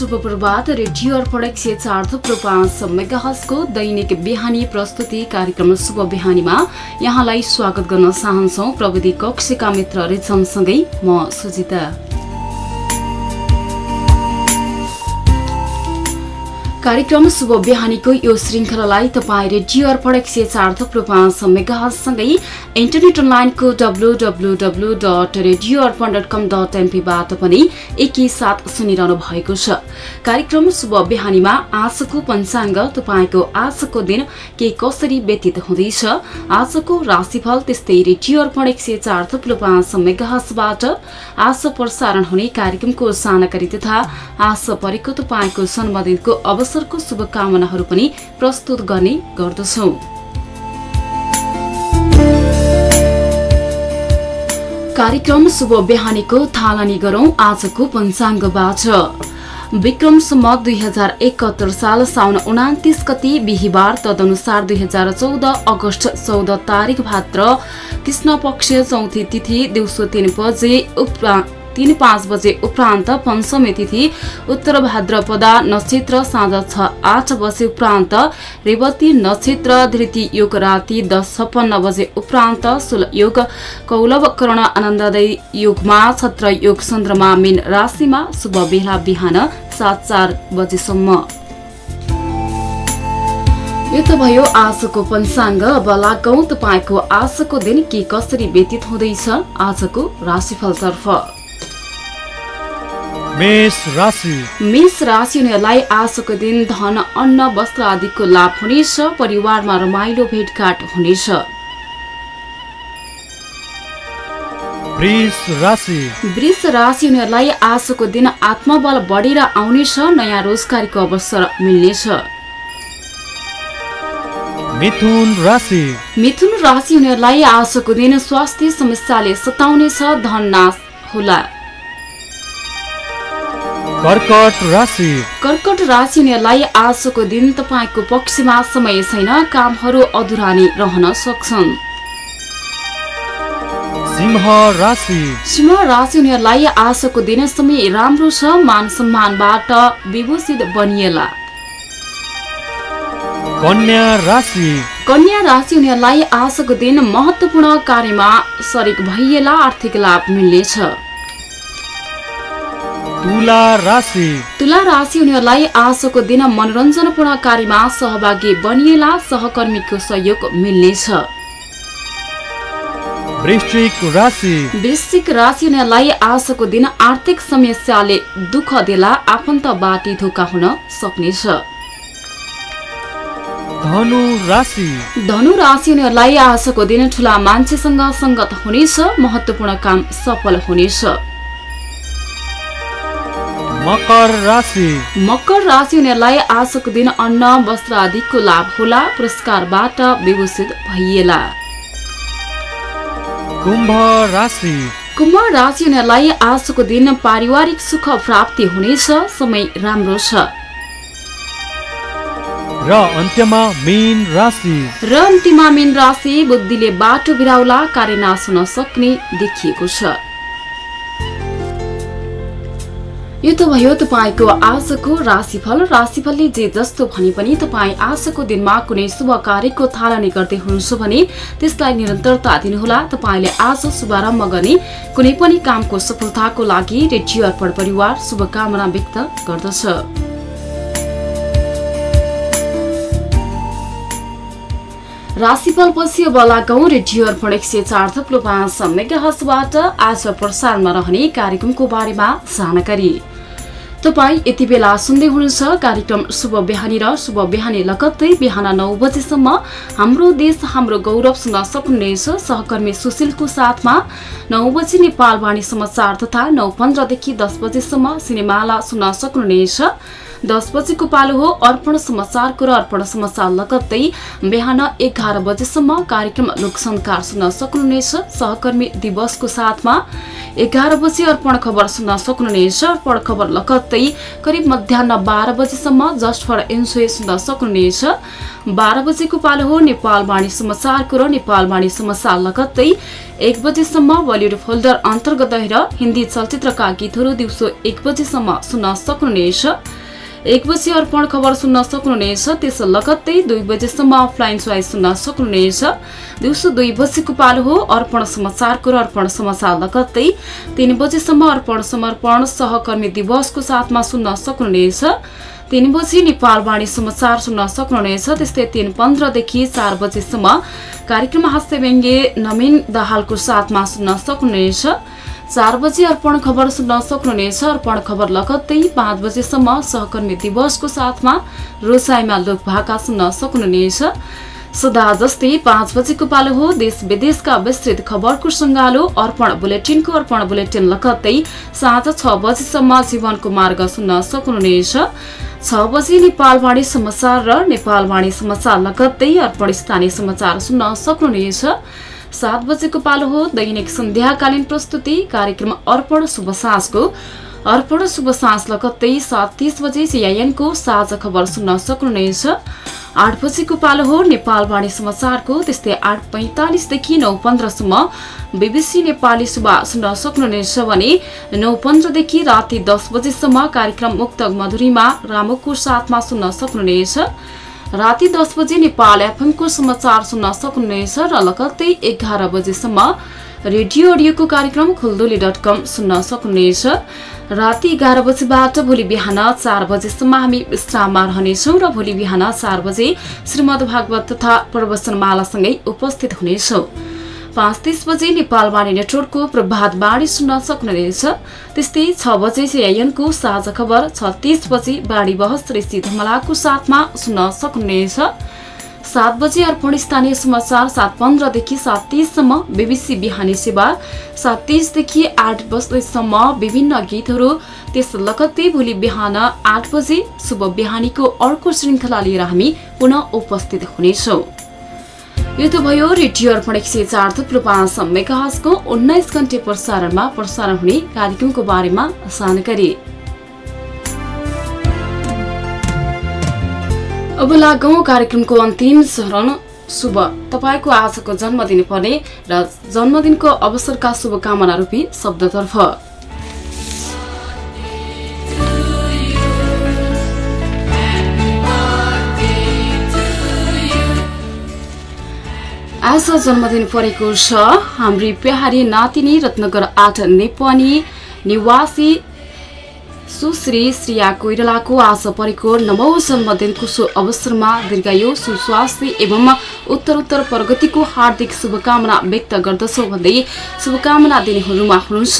शुभ प्रभात रेडियो अर्पण एक सय चार थुप्रो पाँच मेगाहजको दैनिक बिहानी प्रस्तुति कार्यक्रम शुभ बिहानीमा यहाँलाई स्वागत गर्न चाहन्छौ। प्रविधि कक्षका मित्र रिचमसँगै म सुजिता। कार्यक्रम शुभ बिहानीको यो श्रृङ्खलालाई तपाईँ रेडियो अर्पण एक सय चार थुप्रो पाँच इन्टरनेट अनलाइनको W W W dot radio Arpan dot com dot एनपीबाट पनि एकैसाथ सुनिरहनु भएको छ। कार्यक्रम शुभ बिहानीमा आजको पञ्चाङ्ग तपाईँको आजको दिन के कसरी व्यतीत हुँदैछ आजको राशिफल त्यस्तै रेडियो अर्पण एक सय चार थुप्रो पाँच आज प्रसारण हुने कार्यक्रमको जानकारी तथा आज परेको तपाईँको जन्मदिनको अवसर अवसरको शुभकामनाहरू पनि प्रस्तुत गर्ने गर्दछौ। कार्यक्रम शुभ बिहानीको थालनी गरौं आजको पञ्चाङ्गबाट। विक्रमसम्म दुई हजार एकहत्तर साल साउन उनातिस गति बिहिबार तदनुसार दुई हजार चौध अगस्त चौध तारिक भाद्र कृष्ण पक्ष चौथी तिथि दिउँसो तीन बजे तीन पाँच बजे उपरान्त पञ्चमी तिथि उत्तर भाद्रपदा नक्षत्र साँझ छ आठ बजे उपरान्त रेवती नक्षत्र धृति योग राति दस छप्पन्न बजे उपरान्त शुल योग कौलव कर्ण आनन्ददय योगमा छत्र योग चन्द्रमा मीन राशिमा शुभ बेला बिहान सात चार बजेसम्म। यो त भयो आजको पञ्चाङ्ग। अब लागौँ तपाईँको आजको दिन के कसरी व्यतीत हुँदैछ आजको राशिफलतर्फ। मेष राशि। हुनेहरूलाई आजको दिन धन अन्न वस्त्र आदिको लाभ हुनेछ परिवारमा रमाइलो भेटघाट हुनेछ। वृष राशि। हुनेहरूलाई आजको दिन आत्मबल बढेर आउनेछ नयाँ रोजगारीको अवसर मिल्नेछ। मिथुन राशि। मिथुन राशि हुनेहरूलाई आजको दिन स्वास्थ्य समस्याले सताउनेछ धन नाश होला। कर्कट राशि। कर्कट राशि हुनेहरूलाई आजको दिन तपाईँको पक्षमा समय छैन कामहरू अधुरा नै रहन सक्छन्। सिंह राशि। सिंह राशि हुनेहरूलाई आजको दिन समय राम्रो छ मान सम्मानबाट विभूषित बनिएला। कन्या राशि। कन्या राशि हुनेहरूलाई आजको दिन महत्वपूर्ण कार्यमा सरिक भइएला आर्थिक लाभ मिल्नेछ। तुला राशि। तुला राशि हुनेहरूलाई आजको दिन मनोरञ्जनपूर्ण कार्यमा सहभागी बनिएला सहकर्मीको सहयोग मिल्नेछ। वृश्चिक राशि। हुनेलाई आजको दिन आर्थिक समस्याले दुःख देला आफन्त बाटी धोका हुन सक्नेछ। धनु राशि। हुनेहरूलाई आजको दिन ठुला मान्छेसँग सङ्गत हुनेछ महत्वपूर्ण काम सफल हुनेछ। मकर राशि। मकर राशि हुनेहरूलाई आजको दिन अन्न वस्त्र आदिको लाभ होला पुरस्कारबाट विभूषित भइएला। कुम्भ राशि। कुम्भ राशि हुनेहरूलाई आजको दिन पारिवारिक सुख प्राप्ति हुनेछ समय राम्रो छ। र अन्त्यमा मीन राशि। र अन्तिमा मीन राशि बुद्धिले बाटो बिराउला कार्य नाश हुन सक्ने देखिएको छ। यो त भयो तपाईँको आजको राशिफल राशिफलले जे जस्तो भने पनि तपाईँ आजको दिनमा कुनै शुभ कार्यको थालनी गर्दै हुनुहुन्छ भने त्यसलाई निरन्तरता दिनुहोला। तपाईँले आज शुभारम्भ गर्ने कुनै पनि कामको सफलताको लागि रेडियो अर्पण परिवार शुभकामना व्यक्त गर्दछ। राशिफल पछि लागौँ रेडियो अर्पण एक सय चार थप्लो पाँच मेगाहसबाट आज प्रसारणमा रहने कार्यक्रमको बारेमा जानकारी। तपाईँ यति बेला सुन्दै हुनुहुन्छ कार्यक्रम शुभ बिहानी र शुभ बिहानी लगत्तै बिहान नौ बजेसम्म हाम्रो देश हाम्रो गौरव सुन्न सक्नुहुनेछ सहकर्मी सुशीलको साथमा नौ बजे नेपालवाणी समाचार तथा नौ पन्ध्रदेखि दस बजेसम्म सिनेमाला सुन्न सक्नुहुनेछ। दस बजेको पालो हो अर्पण समाचारको र अर्पण समाचार लगत्तै बिहान एघार बजेसम्म कार्यक्रम लोकसङ्कार सुन्न सक्नुहुनेछ। सहकर्मी दिवसको साथमा एघार बजे अर्पण खबर सुन्न सक्नुहुनेछ। अर्पण खबर लगत्तै करिब मध्याह बाह्र बजेसम्म जस्ट फर एन्जोय सुन्न सक्नुहुनेछ। बाह्र बजेको पालो हो नेपाल वाणी समाचारको र नेपाल वाणी समाचार लगत्तै एक बजेसम्म बलिउड फोल्डर अन्तर्गत रहेर हिन्दी चलचित्रका गीतहरू दिउँसो एक बजेसम्म सुन्न सक्नुहुनेछ। एक बजी अर्पण खबर सुन्न सक्नुहुनेछ। त्यस लगत्तै दुई बजेसम्म अफलाइन चोइस सुन्न सक्नुहुनेछ। दिउँसो दुई बजेको पालो हो। अर्पण समाचारको र अर्पण समाचार लगत्तै तीन बजेसम्म अर्पण समर्पण सहकर्मी दिवसको साथमा सुन्न सक्नुहुनेछ। तीन बजी नेपाल वाणी समाचार सुन्न सक्नुहुनेछ। त्यस्तै तीन पन्ध्रदेखि चार बजेसम्म कार्यक्रम हास्य व्यङ्गे नवीन दाहालको साथमा सुन्न सक्नुहुनेछ। चार बजे अर्पण खबर सुन्न सक्नुहुनेछ। अर्पण खबर लगत्तै पाँच बजेसम्म सहकर्मी दिवसको साथमा रोसाइमा लोक भाका सुन्न सक्नुहुनेछ। सदा जस्तै पाँच बजेको पालो हो। देश विदेशका विस्तृत खबरको सङ्गालो। अर्पण बुलेटिनको अर्पण बुलेटिन लगत्तै साँझ छ बजेसम्म जीवनको मार्ग सुन्न सक्नुहुनेछ। छ बजे नेपालवाणी समाचार र नेपालवाणी समाचार लगत्तै अर्पण स्थानीय समाचार सुन्न सक्नुहुनेछ। सात बजेको पालो हो। दैनिक सन्ध्याकालीन प्रस्तुति कार्यक्रम अर्पण शुभ साँझको। अर्पण शुभ साँझ लगत्तै सात तिस बजे सिआइएनको साझा खबर सुन्न सक्नुहुनेछ। आठ बजेको पालो हो नेपालवाणी समाचारको। त्यस्तै आठ पैँतालिसदेखि नौ पन्ध्रसम्म बिबिसी नेपाली सुबा सुन्न सक्नुहुनेछ भने नौ पन्ध्रदेखि राति दस बजेसम्म कार्यक्रम मुक्त मधुरीमा रामुको साथमा सुन्न सक्नुहुनेछ। राति दस बजे नेपाल एफएमको समाचार सुन्न सक्नुहुनेछ र लगत्तै एघार बजेसम्म रेडियो अडियोको कार्यक्रम खुल्दुली डट कम सुन्न सक्नुहुनेछ। राति एघार बजेबाट भोलि बिहान चार बजेसम्म हामी विश्राममा रहनेछौँ र भोलि बिहान चार बजे श्रीमद् भागवत तथा प्रवचनमालासँगै उपस्थित हुनेछौँ। पाँच तिस बजे नेपालवाणी नेटवर्कको प्रभात बाढी सुन्न सक्नुहुनेछ। त्यस्तै छ बजे सिआइएनको साझा खबर छत्तिस बजे बाढी बहस ऋषि धमलाको साथमा सुन्न सक्नुहुनेछ। सात बजे अर्पण स्थानीय समाचार सात पन्ध्रदेखि सात तिससम्म बिबिसी बिहानी सेवा सात तिसदेखि आठ बजेसम्म विभिन्न गीतहरू त्यस लगत्तै भोलि बिहान आठ बजे शुभ बिहानीको अर्को श्रृङ्खला लिएर हामी पुनः उपस्थित हुनेछौँ। यो त भयो रेडियो अर्पण एक सय चार थुप्रो पाँच उन्नाइस घन्टे प्रसारणमा प्रसारण हुने कार्यक्रमको बारेमा जानकारी अब लागौँ कार्यक्रमको अन्तिम चरण शुभ। तपाईँको आजको जन्मदिन पर्ने र जन्मदिनको अवसरका शुभकामना रूपी शब्दतर्फ। आज जन्मदिन परेको छ। हाम्री प्याहारी नातिनी रत्नगर आठ नेपाली निवासी सुश्री श्रिया कोइरालाको आज परेको नवौं जन्मदिनको सो अवसरमा दीर्घायु सुस्वास्थ्य एवं उत्तरोत्तर प्रगतिको हार्दिक शुभकामना व्यक्त गर्दछौ भन्दै शुभकामना दिनेहरूमा हुनुहुन्छ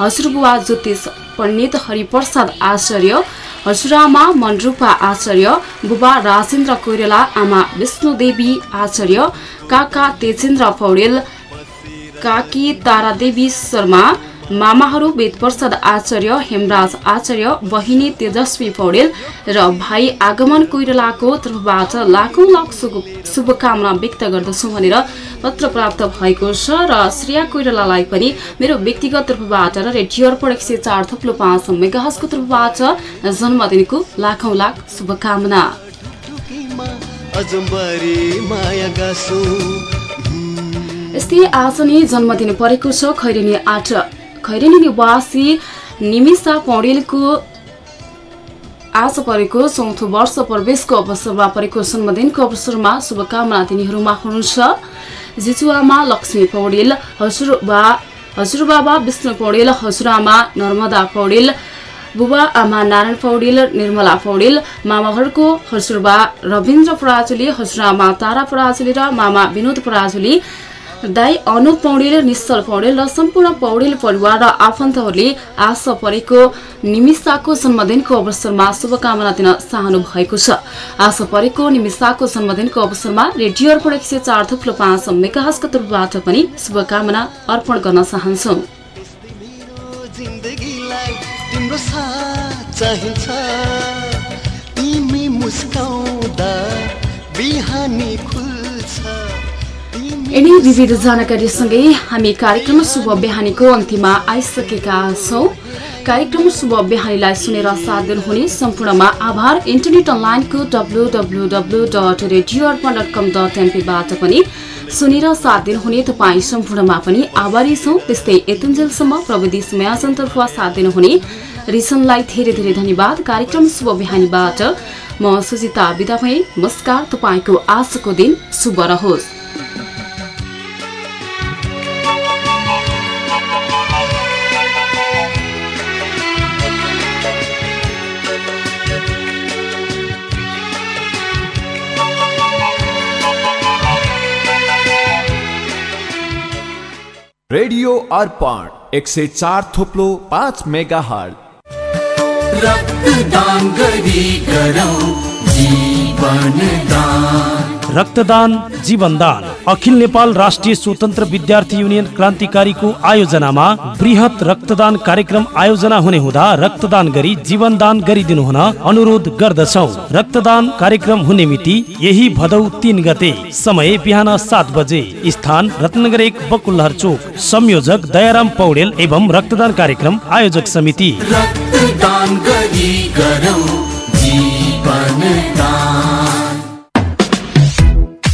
हजुरबुवा ज्योतिष पण्डित हरिप्रसाद आचार्य हजुरआमा मनरूपा आचार्य बुबा राजेन्द्र कोइराला आमा विष्णुदेवी आचार्य काका तेजेन्द्र पौडेल काकी तारादेवी शर्मा मामाहरू वेदप्रसाद आचार्य हेमराज आचार्य बहिनी तेजस्वी पौडेल र भाइ आगमन कोइरालाको तर्फबाट लाखौं लाख शुभकामना व्यक्त गर्दछु भनेर पत्र प्राप्त भएको छ र श्रेया कोइरालालाई पनि मेरो व्यक्तिगत तर्फबाट र रेडियो अर्पण एक सय चार थप्लो पाँच मेगाहसको तर्फबाट जन्मदिनको लाखौं लाख शुभकामना। यस्तै आज नै जन्मदिन परेको छ खैरेनी आठ। खैरेनी निवासी निमिषा पौडेलको आज परेको चौथो वर्ष प्रवेशको अवसरमा परेको जन्मदिनको अवसरमा शुभकामना तिनीहरूमा हुनुहुन्छ जिजुआमा लक्ष्मी पौडेल हजुरबा हजुरबाबा विष्णु पौडेल हजुरआमा नर्मदा पौडेल बुबा आमा नारायण पौडेल निर्मला पौडेल मामाघरको हजुरबा रविन्द्र पराजुली हजुरआमा तारा पराजुली र मामा विनोद पराजुली दाई अनुप पौडेल निश्चल पौडेल र सम्पूर्ण पौडेल परिवार र आफन्तहरूले आशा परेको निमिषाको जन्मदिनको अवसरमा शुभकामना दिन चाहनु भएको छ। आशा परेको निमिषाको जन्मदिनको अवसरमा रेडियो अर्पण एक सय चार थुप्रो पाँच मेगाहसको तर्फबाट पनि शुभकामना अर्पण गर्न चाहन्छौ। यिनी विविध जानकारीसँगै हामी कार्यक्रम शुभ बिहानीको अन्तिममा आइसकेका छौँ। कार्यक्रम शुभ बिहानीलाई सुनेर साथ दिनुहुने सम्पूर्णमा आभार। इन्टरनेट अनलाइनको W W W dot radio dot com dot एनपीबाट पनि सुनेर साथ दिनुहुने तपाईँ सम्पूर्णमा पनि आभारी छौँ। त्यस्तै यतिन्जेलसम्म प्रविधि समयाजनतर्फ साथ दिनुहुने रिसनलाई धेरै धेरै धन्यवाद। कार्यक्रम शुभ बिहानीबाट म सुजिता विदा भए। नमस्कार। तपाईँको आजको दिन शुभ रहोस्। रेडियो अर्पण एक से चार थोप्लो पाँच मेगा हल रक्तदान गरी गरौँ जीवन दान। रक्तदान जीवनदान। अखिल नेपाल राष्ट्रिय स्वतन्त्र विद्यार्थी युनियन क्रान्तिकारीको आयोजनामा वृहत रक्तदान कार्यक्रम आयोजना हुने हुँदा रक्तदान गरी जीवनदान गरिदिनु हुन अनुरोध गर्दछौ। रक्तदान कार्यक्रम हुने मिति यही भदौ तिन गते। समय बिहान सात बजे। स्थान रत्नगर एक बकुल्लहर चोक। संयोजक दयाराम पौडेल एवं रक्तदान कार्यक्रम आयोजक समिति। रक्तदान गरी गरौँ। जीवन दान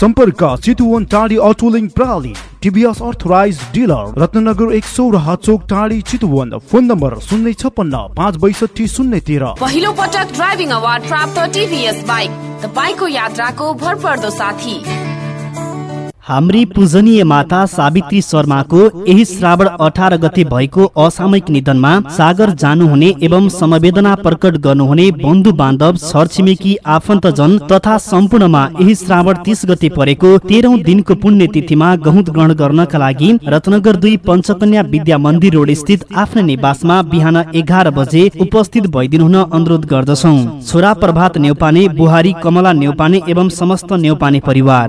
सम्पर्क चितुवन टाढी अटोलिङ प्रणाली टिभीएस अर्थराइज डिलर रत्नगर एक सौ र चोक टाढी चितुवन फोन नम्बर शून्य छप्पन्न पाँच बैसठी शून्य तेह्र। पहिलो पटक ड्राइभिङ अवार्ड प्राप्त टिभीएस बाइक तपाईँको यात्राको भरपर्दो साथी। हाम्री पूजनीय माता सावित्री शर्माको यही श्रावण अठार गते भएको असामयिक निधनमा सागर जानुहुने एवं समवेदना प्रकट गर्नुहुने बन्धु बान्धव छरछिमेकी आफन्तजन तथा सम्पूर्णमा यही श्रावण तीस गते परेको तेह्रौं दिनको पुण्य तिथिमा गहुँत ग्रहण गर्नका लागि रत्नगर दुई पञ्चकन्या विद्या मन्दिर रोड स्थित आफ्नो निवासमा बिहान एघार बजे उपस्थित भइदिनु हुन अनुरोध गर्दछौ। छोरा प्रभात नेउपाने बुहारी कमला नेउपाने एवं समस्त नेउपाने परिवार।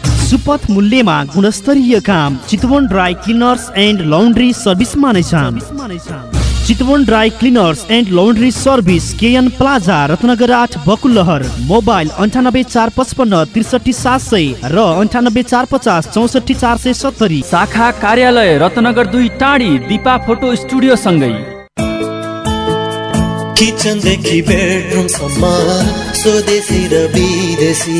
सुपथ मूल्यमा गुणस्तरीय काम Chitwan dry cleaners and laundry सर्भिसमा नै छन् Chitwan dry cleaners and laundry service KN plaza Ratnanagar आठ बकुलहर मोबाइल अन्ठानब्बे चार पचपन्न त्रिसठी सात सय र अन्ठानब्बे चार पचास चौसठी चार सय सत्तरी। शाखा कार्यालय रत्नगर दुई टाढी दिपा फोटो स्टुडियो सँगै। किचनदेखि बेडरुमसम्म स्वदेशी र विदेशी।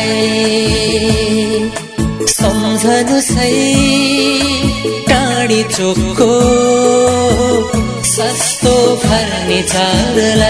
सम्झनु सही टाढी चोकको सस्तो फर्निचरलाई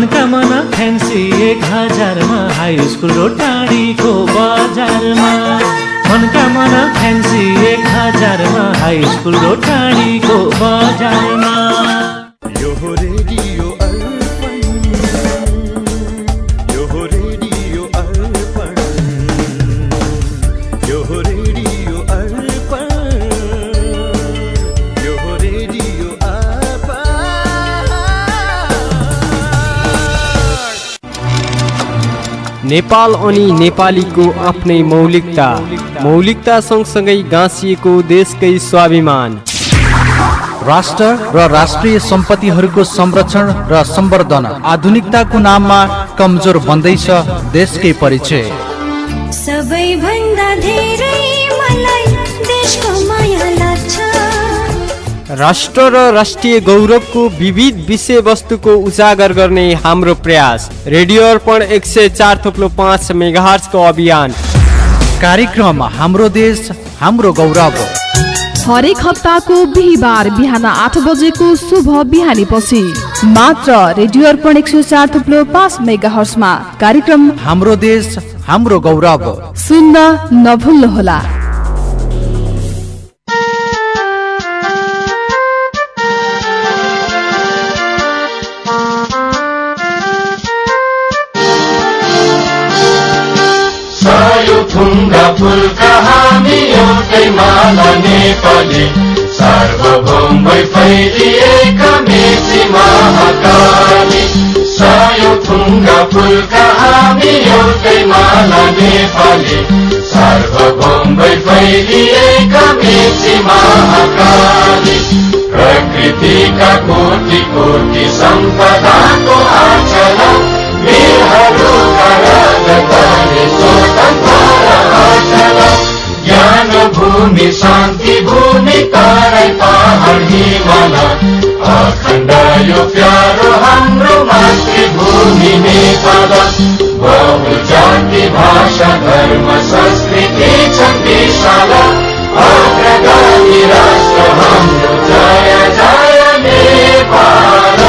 मनका मना फ्यान्सी एक हजारमा हाई स्कुल र टाढीको बजारमा। मनका मना फ्यान्सी एक हजारमा हाई स्कुल र टाढीको बजारमा। नेपाल अनि नेपालीको आफ्नै मौलिकता। मौलिकता सँगसँगै गाँसिएको देशकै स्वाभिमान। राष्ट्र र राष्ट्रिय सम्पत्तिहरूको संरक्षण र सम्वर्धन आधुनिकताको नाममा कमजोर बन्दैछ देशकै परिचय। सबैभन्दा धेरै मलाई देशको राष्ट्र र राष्ट्रिय गौरवको विविध विषयवस्तुको उजागर गर्ने हाम्रो प्रयास। रेडियो अर्पण एक सय चार थोप्लो पाँच मेगाहर्सको अभियान। कार्यक्रम हाम्रो देश हाम्रो गौरव। हरेक हप्ताको बिहिबार बिहान आठ बजेको शुभ बिहानी पछि मात्र रेडियो अर्पण एक सय चार थुप्लो पाँच मेगा कार्यक्रम हाम्रो देश हाम्रो गौरव। सुन्न नभुल्नुहोला। थुङ्गा फुलका हामी एउटै माला नेपाली। सार्वभौमै फैलिएका मेची महाकाली। सयो थुङ्गा फुलका हामी एउटै माला नेपाली। सार्वभौमै फैलिएका मेची महाकाली। प्रकृतिका कोटि कोटि सम्पदाको आचरण। वीरहरूका राजधानी भूमि शान्ति भूमि तारै हिमाला अखण्ड यो प्यारो हाम्रो मातृभूमि नेपाल बहु जाति भाषा धर्म संस्कृति छन् विशाला। अग्रगामी राष्ट्र हाम्रो जय जय नेपाल